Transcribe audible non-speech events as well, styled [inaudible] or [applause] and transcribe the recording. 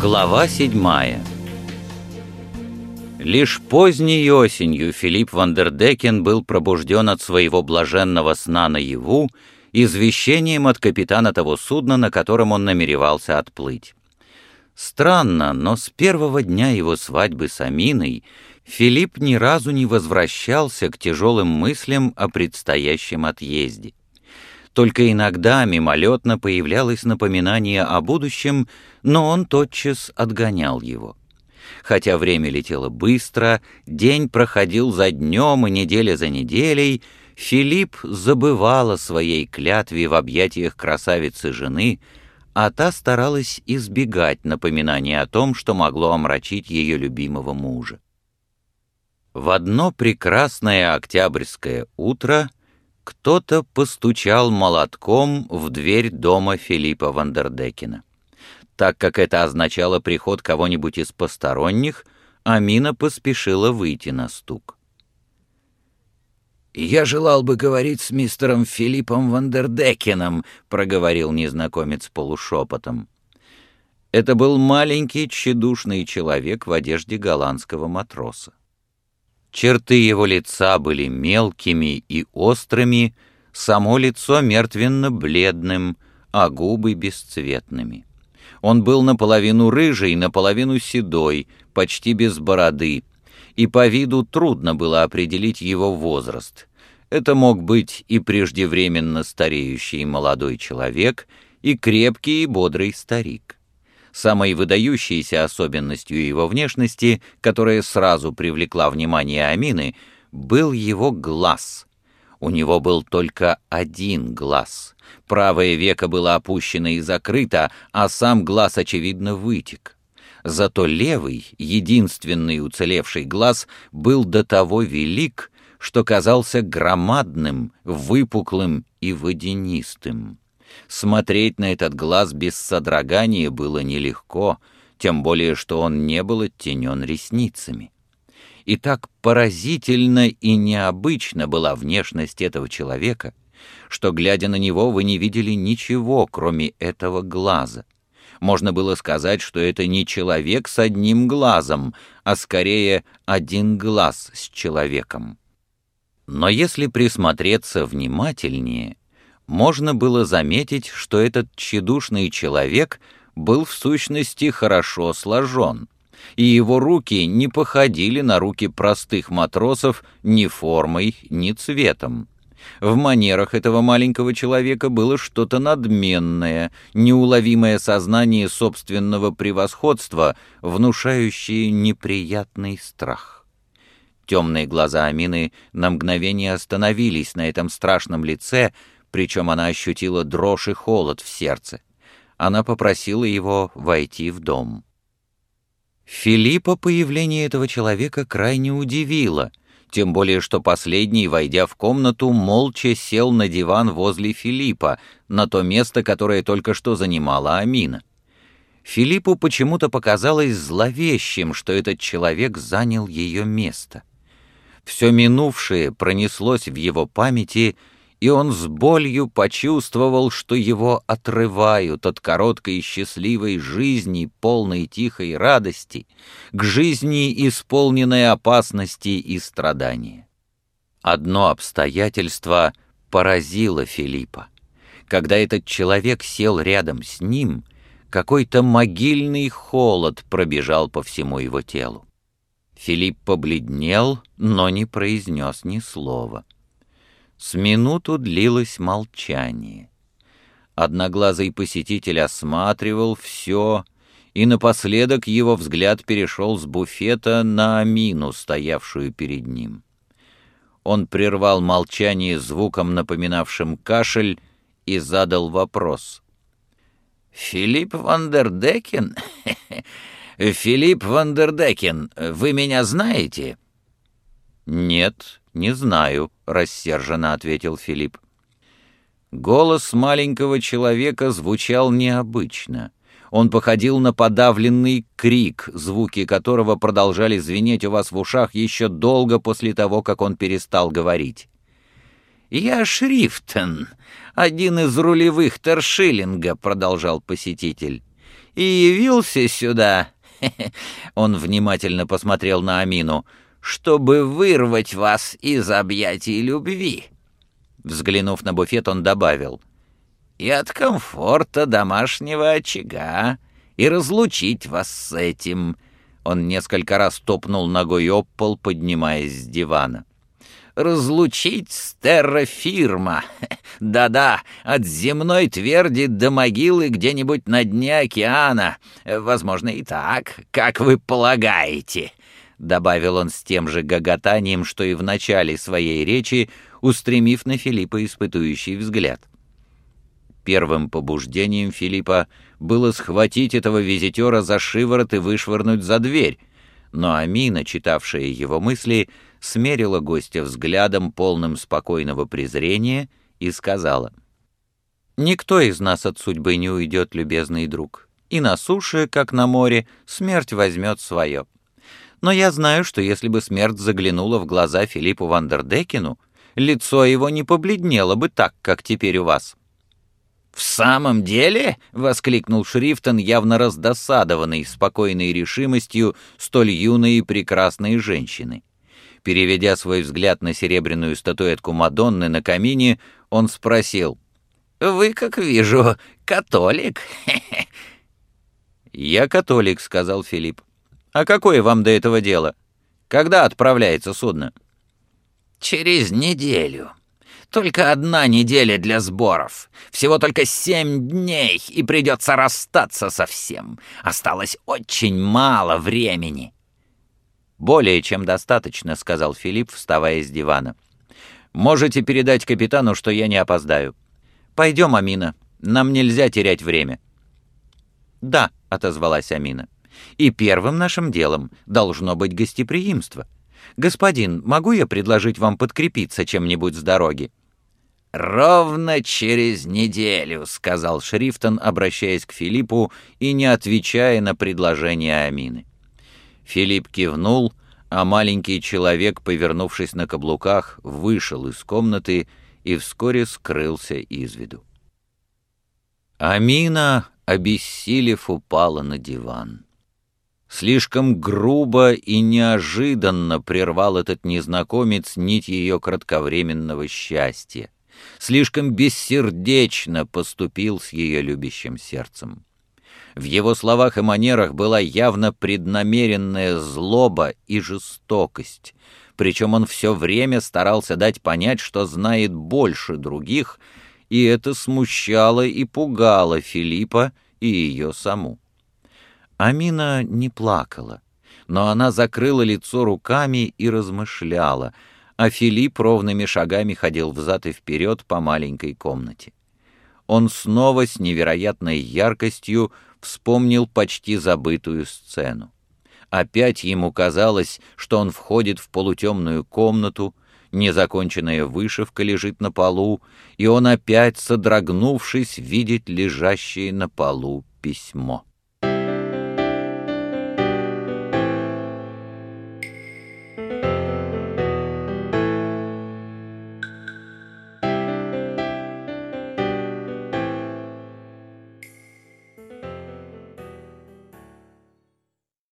Глава седьмая Лишь поздней осенью Филипп Вандердекен был пробужден от своего блаженного сна наяву извещением от капитана того судна, на котором он намеревался отплыть. Странно, но с первого дня его свадьбы с Аминой Филипп ни разу не возвращался к тяжелым мыслям о предстоящем отъезде. Только иногда мимолетно появлялось напоминание о будущем, но он тотчас отгонял его. Хотя время летело быстро, день проходил за днем и неделя за неделей, Филипп забывал о своей клятве в объятиях красавицы жены, а та старалась избегать напоминания о том, что могло омрачить ее любимого мужа. В одно прекрасное октябрьское утро кто-то постучал молотком в дверь дома Филиппа Вандердекена. Так как это означало приход кого-нибудь из посторонних, Амина поспешила выйти на стук. «Я желал бы говорить с мистером Филиппом Вандердекеном», — проговорил незнакомец полушепотом. Это был маленький тщедушный человек в одежде голландского матроса. Черты его лица были мелкими и острыми, само лицо мертвенно-бледным, а губы бесцветными. Он был наполовину рыжий, наполовину седой, почти без бороды, и по виду трудно было определить его возраст. Это мог быть и преждевременно стареющий молодой человек, и крепкий и бодрый старик. Самой выдающейся особенностью его внешности, которая сразу привлекла внимание Амины, был его глаз. У него был только один глаз. Правое веко было опущено и закрыто, а сам глаз, очевидно, вытек. Зато левый, единственный уцелевший глаз, был до того велик, что казался громадным, выпуклым и водянистым. Смотреть на этот глаз без содрогания было нелегко, тем более что он не был оттенен ресницами. И так поразительно и необычно была внешность этого человека, что, глядя на него, вы не видели ничего, кроме этого глаза. Можно было сказать, что это не человек с одним глазом, а скорее один глаз с человеком. Но если присмотреться внимательнее, можно было заметить, что этот тщедушный человек был в сущности хорошо сложен, и его руки не походили на руки простых матросов ни формой, ни цветом. В манерах этого маленького человека было что-то надменное, неуловимое сознание собственного превосходства, внушающее неприятный страх. Темные глаза Амины на мгновение остановились на этом страшном лице, причем она ощутила дрожь и холод в сердце. Она попросила его войти в дом. Филиппа появление этого человека крайне удивило, тем более что последний, войдя в комнату, молча сел на диван возле Филиппа, на то место, которое только что занимала Амина. Филиппу почему-то показалось зловещим, что этот человек занял ее место. Все минувшее пронеслось в его памяти — и он с болью почувствовал, что его отрывают от короткой счастливой жизни, полной тихой радости, к жизни, исполненной опасности и страдания. Одно обстоятельство поразило Филиппа. Когда этот человек сел рядом с ним, какой-то могильный холод пробежал по всему его телу. Филипп побледнел, но не произнес ни слова. С минуту длилось молчание. Одноглазый посетитель осматривал все, и напоследок его взгляд перешел с буфета на Амину, стоявшую перед ним. Он прервал молчание звуком, напоминавшим кашель, и задал вопрос. «Филипп Вандердекен? [laughs] Филипп Вандердекен, вы меня знаете?» «Нет, не знаю», — рассерженно ответил Филипп. Голос маленького человека звучал необычно. Он походил на подавленный крик, звуки которого продолжали звенеть у вас в ушах еще долго после того, как он перестал говорить. «Я Шрифтон, один из рулевых Тершиллинга», — продолжал посетитель, — «и явился сюда...» [laughs] Он внимательно посмотрел на Амину. «Чтобы вырвать вас из объятий любви». Взглянув на буфет, он добавил. «И от комфорта домашнего очага, и разлучить вас с этим». Он несколько раз топнул ногой об пол, поднимаясь с дивана разлучить с террафирма. [laughs] Да-да, от земной тверди до могилы где-нибудь на дне океана. Возможно, и так, как вы полагаете», — добавил он с тем же гоготанием, что и в начале своей речи, устремив на Филиппа испытующий взгляд. Первым побуждением Филиппа было схватить этого визитера за шиворот и вышвырнуть за дверь, но Амина, читавшая его мысли, — смерила гостя взглядом, полным спокойного презрения, и сказала, «Никто из нас от судьбы не уйдет, любезный друг, и на суше, как на море, смерть возьмет свое. Но я знаю, что если бы смерть заглянула в глаза Филиппу Вандердекину, лицо его не побледнело бы так, как теперь у вас». «В самом деле?» — воскликнул Шрифтон, явно раздосадованный спокойной решимостью столь юной и прекрасной женщины. Переведя свой взгляд на серебряную статуэтку Мадонны на камине, он спросил, «Вы, как вижу, католик?» [laughs] «Я католик», — сказал Филипп. «А какое вам до этого дело? Когда отправляется судно?» «Через неделю. Только одна неделя для сборов. Всего только семь дней, и придется расстаться со всем. Осталось очень мало времени». «Более чем достаточно», — сказал Филипп, вставая с дивана. «Можете передать капитану, что я не опоздаю. Пойдем, Амина, нам нельзя терять время». «Да», — отозвалась Амина. «И первым нашим делом должно быть гостеприимство. Господин, могу я предложить вам подкрепиться чем-нибудь с дороги?» «Ровно через неделю», — сказал Шрифтон, обращаясь к Филиппу и не отвечая на предложение Амины. Филипп кивнул, а маленький человек, повернувшись на каблуках, вышел из комнаты и вскоре скрылся из виду. Амина, обессилев, упала на диван. Слишком грубо и неожиданно прервал этот незнакомец нить ее кратковременного счастья. Слишком бессердечно поступил с ее любящим сердцем. В его словах и манерах была явно преднамеренная злоба и жестокость, причем он все время старался дать понять, что знает больше других, и это смущало и пугало Филиппа и ее саму. Амина не плакала, но она закрыла лицо руками и размышляла, а Филипп ровными шагами ходил взад и вперед по маленькой комнате. Он снова с невероятной яркостью вспомнил почти забытую сцену. Опять ему казалось, что он входит в полутемную комнату, незаконченная вышивка лежит на полу, и он опять, содрогнувшись, видит лежащее на полу письмо.